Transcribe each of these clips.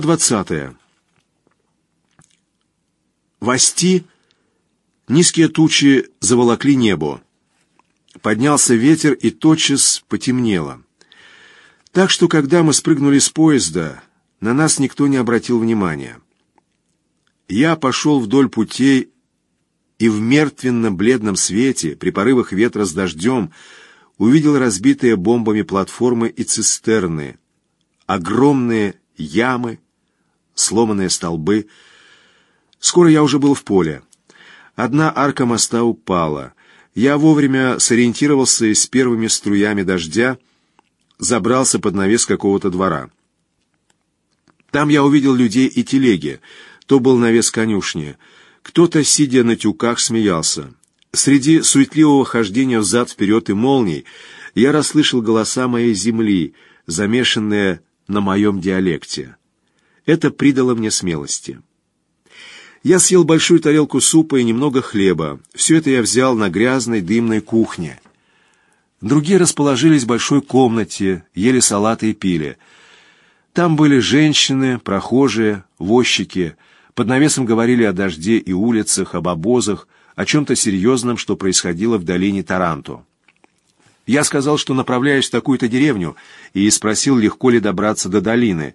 Глава двадцатая. В Ости низкие тучи заволокли небо. Поднялся ветер и тотчас потемнело. Так что, когда мы спрыгнули с поезда, на нас никто не обратил внимания. Я пошел вдоль путей и в мертвенно-бледном свете, при порывах ветра с дождем, увидел разбитые бомбами платформы и цистерны, огромные ямы, сломанные столбы. Скоро я уже был в поле. Одна арка моста упала. Я вовремя сориентировался и с первыми струями дождя забрался под навес какого-то двора. Там я увидел людей и телеги. То был навес конюшни — кто-то, сидя на тюках, смеялся. Среди суетливого хождения взад-вперед и молний я расслышал голоса моей земли, замешанные на моем диалекте. Это придало мне смелости. Я съел большую тарелку супа и немного хлеба. Все это я взял на грязной дымной кухне. Другие расположились в большой комнате, ели салаты и пили. Там были женщины, прохожие, возчики — под навесом говорили о дожде и улицах, об обозах, о чем-то серьезном, что происходило в долине Таранто. Я сказал, что направляюсь в такую-то деревню, и спросил, легко ли добраться до долины.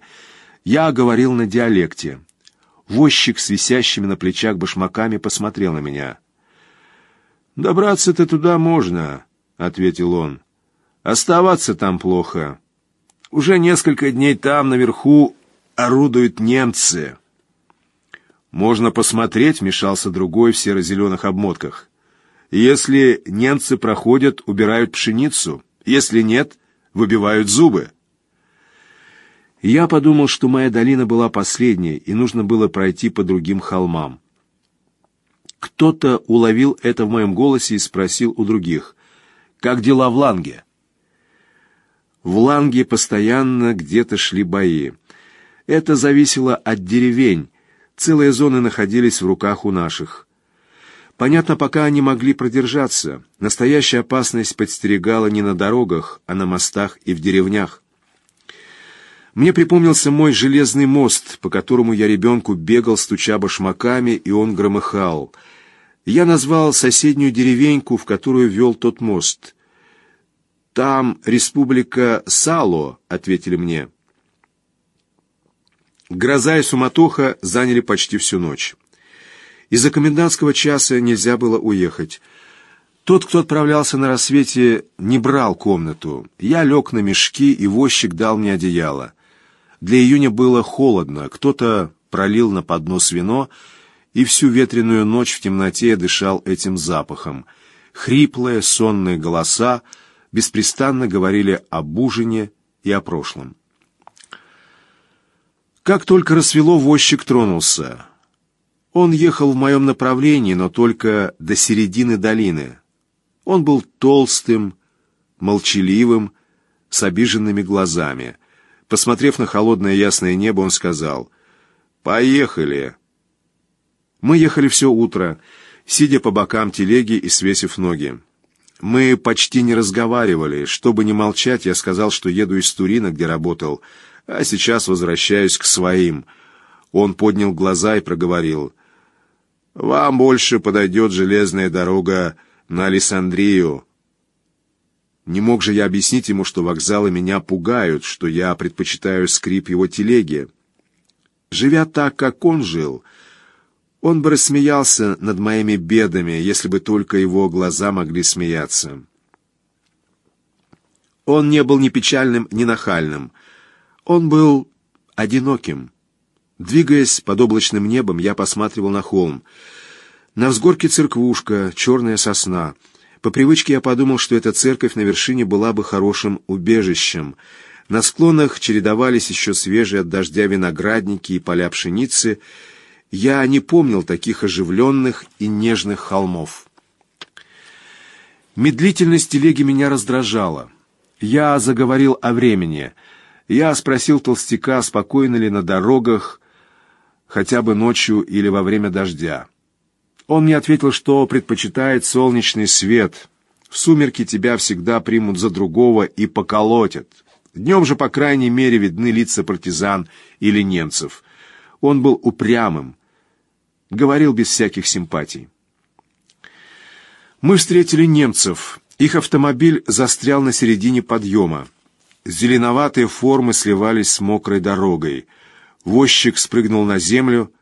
Я говорил на диалекте. Возчик с висящими на плечах башмаками посмотрел на меня. «Добраться-то туда можно», — ответил он. «Оставаться там плохо. Уже несколько дней там, наверху, орудуют немцы». «Можно посмотреть», — вмешался другой в серо-зеленых обмотках. «Если немцы проходят, убирают пшеницу. Если нет, выбивают зубы». Я подумал, что моя долина была последней, и нужно было пройти по другим холмам. Кто-то уловил это в моем голосе и спросил у других, «Как дела в Ланге?» В Ланге постоянно где-то шли бои. Это зависело от деревень, Целые зоны находились в руках у наших. Понятно, пока они могли продержаться. Настоящая опасность подстерегала не на дорогах, а на мостах и в деревнях. Мне припомнился мой железный мост, по которому я ребенку бегал, стуча башмаками, и он громыхал. Я назвал соседнюю деревеньку, в которую вел тот мост. «Там республика Сало», — ответили мне. Гроза и суматоха заняли почти всю ночь. Из-за комендантского часа нельзя было уехать. Тот, кто отправлялся на рассвете, не брал комнату. Я лег на мешки, и возчик дал мне одеяло. Для июня было холодно, кто-то пролил на поднос вино, и всю ветреную ночь в темноте дышал этим запахом. Хриплые, сонные голоса беспрестанно говорили об ужине и о прошлом. Как только рассвело, возчик тронулся. Он ехал в моем направлении, но только до середины долины. Он был толстым, молчаливым, с обиженными глазами. Посмотрев на холодное ясное небо, он сказал «Поехали». Мы ехали все утро, сидя по бокам телеги и свесив ноги. Мы почти не разговаривали. Чтобы не молчать, я сказал, что еду из Турина, где работал, а сейчас возвращаюсь к своим». Он поднял глаза и проговорил. «Вам больше подойдет железная дорога на Александрию». Не мог же я объяснить ему, что вокзалы меня пугают, что я предпочитаю скрип его телеги. Живя так, как он жил, он бы рассмеялся над моими бедами, если бы только его глаза могли смеяться. Он не был ни печальным, ни нахальным — он был одиноким. Двигаясь под облачным небом, я посматривал на холм. На взгорке церквушка, черная сосна. По привычке я подумал, что эта церковь на вершине была бы хорошим убежищем. На склонах чередовались еще свежие от дождя виноградники и поля пшеницы. Я не помнил таких оживленных и нежных холмов. Медлительность телеги меня раздражала. Я заговорил о времени — я спросил толстяка, спокойно ли на дорогах, хотя бы ночью или во время дождя. Он мне ответил, что предпочитает солнечный свет. В сумерки тебя всегда примут за другого и поколотят. Днем же, по крайней мере, видны лица партизан или немцев. Он был упрямым, говорил без всяких симпатий. Мы встретили немцев. Их автомобиль застрял на середине подъема. Зеленоватые формы сливались с мокрой дорогой. Возчик спрыгнул на землю.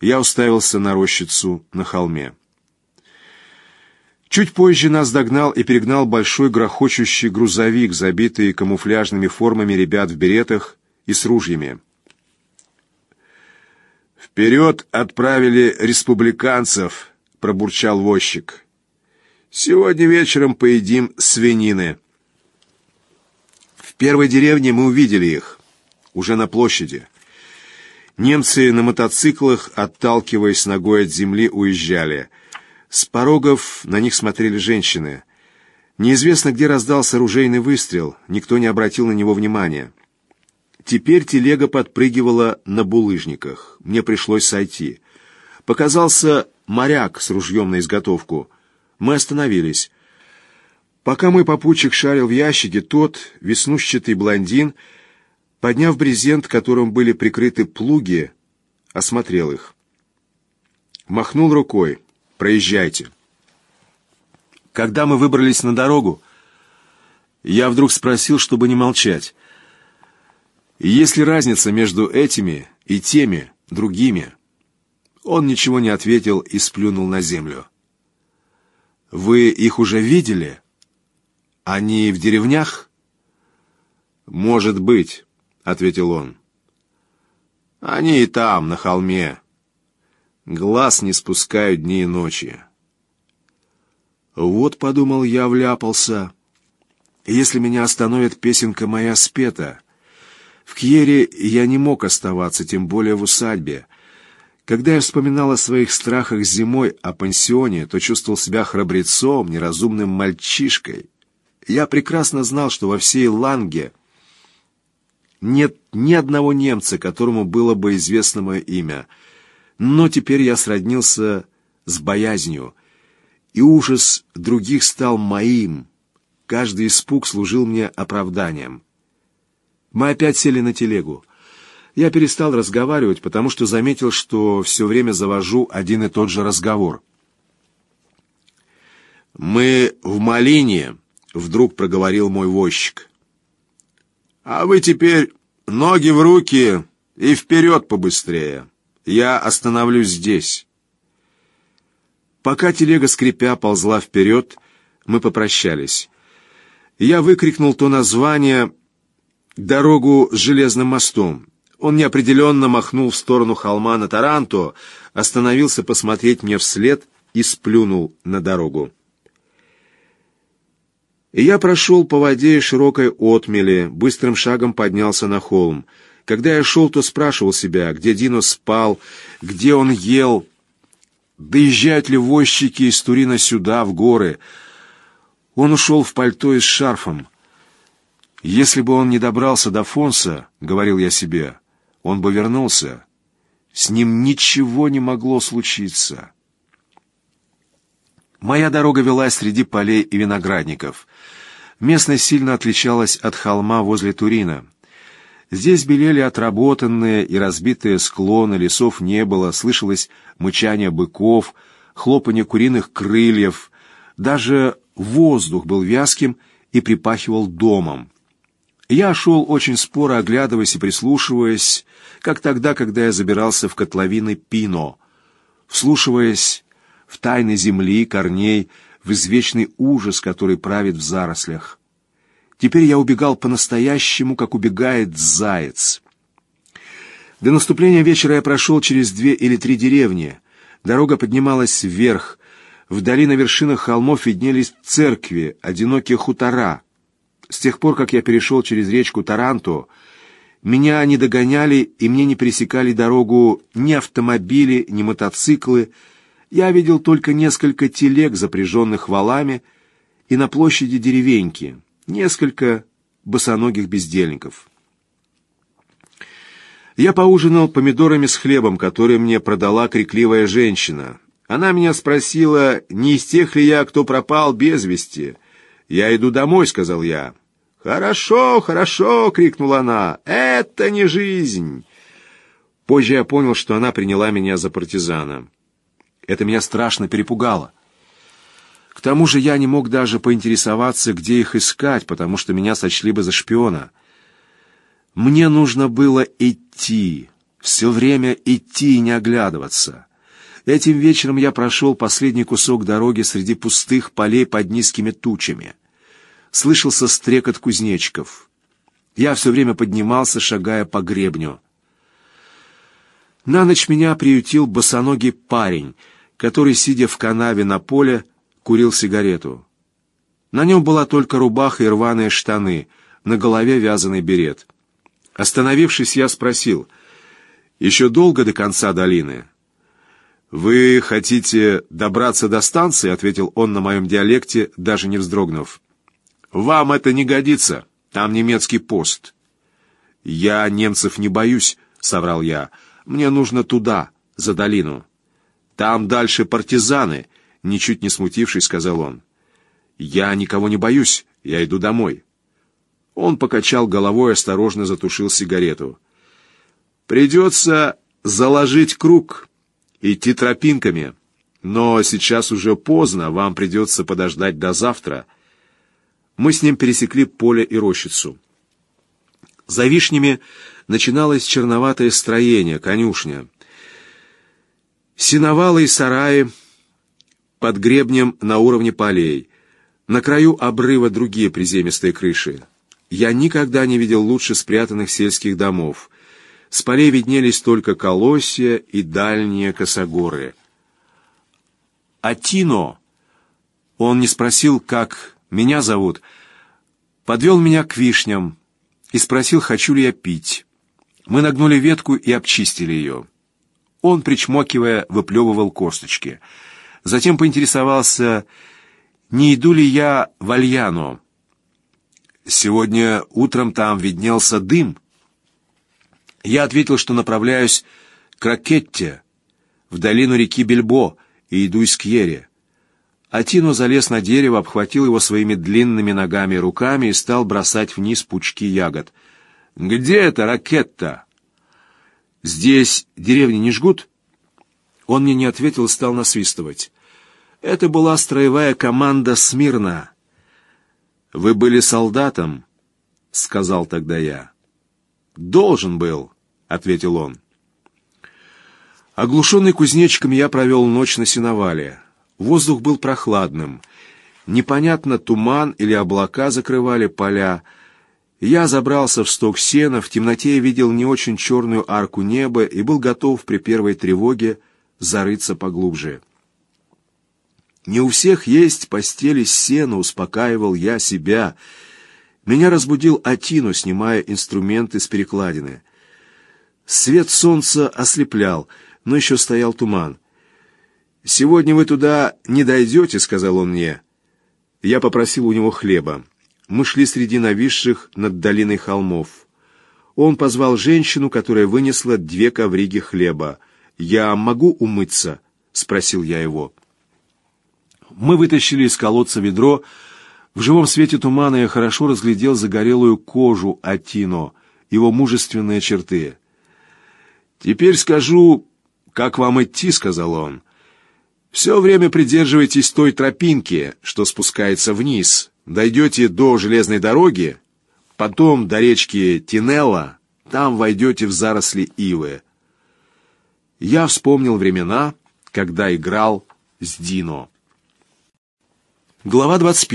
Я уставился на рощицу на холме. Чуть позже нас догнал и перегнал большой грохочущий грузовик, забитый камуфляжными формами ребят в беретах и с ружьями. «Вперед отправили республиканцев!» — пробурчал возчик. «Сегодня вечером поедим свинины». В первой деревне мы увидели их, уже на площади. Немцы на мотоциклах, отталкиваясь ногой от земли, уезжали. С порогов на них смотрели женщины. Неизвестно, где раздался ружейный выстрел, никто не обратил на него внимания. Теперь телега подпрыгивала на булыжниках. Мне пришлось сойти. Показался моряк с ружьем на изготовку. Мы остановились. Пока мой попутчик шарил в ящике, тот, веснущатый блондин, подняв брезент, которым были прикрыты плуги, осмотрел их. Махнул рукой. «Проезжайте». Когда мы выбрались на дорогу, я вдруг спросил, чтобы не молчать. Есть ли разница между этими и теми, другими? Он ничего не ответил и сплюнул на землю. «Вы их уже видели? Они в деревнях?» «Может быть», — ответил он. «Они и там, на холме. Глаз не спускают дни и ночи». «Вот, — подумал я, — вляпался. Если меня остановит песенка моя спета, в Кьере я не мог оставаться, тем более в усадьбе. Когда я вспоминал о своих страхах зимой о пансионе, то чувствовал себя храбрецом, неразумным мальчишкой. Я прекрасно знал, что во всей Ланге нет ни одного немца, которому было бы известно мое имя. Но теперь я сроднился с боязнью, и ужас других стал моим. Каждый испуг служил мне оправданием. Мы опять сели на телегу. Я перестал разговаривать, потому что заметил, что все время завожу один и тот же разговор. «Мы в Малине», — вдруг проговорил мой возчик. «А вы теперь ноги в руки и вперед побыстрее. Я остановлюсь здесь». Пока телега, скрипя, ползла вперед, мы попрощались. Я выкрикнул то название, дорогу с железным мостом. Он неопределенно махнул в сторону холма на Таранто, остановился посмотреть мне вслед и сплюнул на дорогу. И я прошел по воде широкой отмели, быстрым шагом поднялся на холм. Когда я шел, то спрашивал себя, где Дино спал, где он ел, доезжают ли возчики из Турина сюда, в горы. Он ушел в пальто и с шарфом. Если бы он не добрался до Фонса, — говорил я себе, — он бы вернулся. С ним ничего не могло случиться. Моя дорога велась среди полей и виноградников. Местность сильно отличалась от холма возле Турина. Здесь белели отработанные и разбитые склоны, лесов не было, слышалось мычание быков, хлопанье куриных крыльев. Даже воздух был вязким и припахивал домом. Я шел очень споро, оглядываясь и прислушиваясь, как тогда, когда я забирался в котловины Пино, вслушиваясь в тайны земли, корней, в извечный ужас, который правит в зарослях. Теперь я убегал по-настоящему, как убегает заяц. До наступления вечера я прошел через две или три деревни. Дорога поднималась вверх. Вдали на вершинах холмов виднелись церкви, одинокие хутора — с тех пор, как я перешел через речку Таранто, меня не догоняли и мне не пересекали дорогу ни автомобили, ни мотоциклы. Я видел только несколько телег, запряженных валами, и на площади деревеньки, несколько босоногих бездельников. Я поужинал помидорами с хлебом, который мне продала крикливая женщина. Она меня спросила, не из тех ли я, кто пропал без вести, «Я иду домой», — сказал я. «Хорошо, хорошо!» — крикнула она. «Это не жизнь!» Позже я понял, что она приняла меня за партизана. Это меня страшно перепугало. К тому же я не мог даже поинтересоваться, где их искать, потому что меня сочли бы за шпиона. Мне нужно было идти, все время идти и не оглядываться. Этим вечером я прошел последний кусок дороги среди пустых полей под низкими тучами. Слышался стрекот кузнечиков. Я все время поднимался, шагая по гребню. На ночь меня приютил босоногий парень, который, сидя в канаве на поле, курил сигарету. На нем была только рубаха и рваные штаны, на голове вязаный берет. Остановившись, я спросил, «Еще долго до конца долины?» «Вы хотите добраться до станции?» — ответил он на моем диалекте, даже не вздрогнув. «Вам это не годится. Там немецкий пост». «Я немцев не боюсь», — соврал я. «Мне нужно туда, за долину». «Там дальше партизаны», — ничуть не смутившись, сказал он. «Я никого не боюсь. Я иду домой». Он покачал головой и осторожно затушил сигарету. «Придется заложить круг, идти тропинками. Но сейчас уже поздно, вам придется подождать до завтра». Мы с ним пересекли поле и рощицу. За вишнями начиналось черноватое строение, конюшня. Синовалы и сараи под гребнем на уровне полей. На краю обрыва другие приземистые крыши. Я никогда не видел лучше спрятанных сельских домов. С полей виднелись только колосья и дальние косогоры. А Тино, он не спросил, как меня зовут, подвел меня к вишням и спросил, хочу ли я пить. Мы нагнули ветку и обчистили ее. Он, причмокивая, выплевывал косточки. Затем поинтересовался, не иду ли я в Альяно. Сегодня утром там виднелся дым. Я ответил, что направляюсь к Ракетте, в долину реки Бельбо, и иду из Кьере. Атино залез на дерево, обхватил его своими длинными ногами и руками и стал бросать вниз пучки ягод. «Где это Ракетта?» «Здесь деревни не жгут?» Он мне не ответил и стал насвистывать. Это была строевая команда «Смирно». «Вы были солдатом?» — сказал тогда я. «Должен был», — ответил он. Оглушенный кузнечиком я провел ночь на сеновале. Воздух был прохладным. Непонятно, туман или облака закрывали поля. Я забрался в сток сена, в темноте я видел не очень черную арку неба и был готов при первой тревоге зарыться поглубже. Не у всех есть постели с сена, успокаивал я себя. Меня разбудил Атино, снимая инструменты с перекладины. Свет солнца ослеплял, но еще стоял туман. «Сегодня вы туда не дойдете», — сказал он мне. Я попросил у него хлеба. Мы шли среди нависших над долиной холмов. Он позвал женщину, которая вынесла две ковриги хлеба. «Я могу умыться?» — спросил я его. Мы вытащили из колодца ведро. В живом свете тумана я хорошо разглядел загорелую кожу Атино, его мужественные черты. «Теперь скажу, как вам идти», — сказал он. «Все время придерживайтесь той тропинки, что спускается вниз. Дойдете до железной дороги, потом до речки Тинелла, там войдете в заросли ивы». Я вспомнил времена, когда играл с Дино. Глава 21.